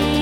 me.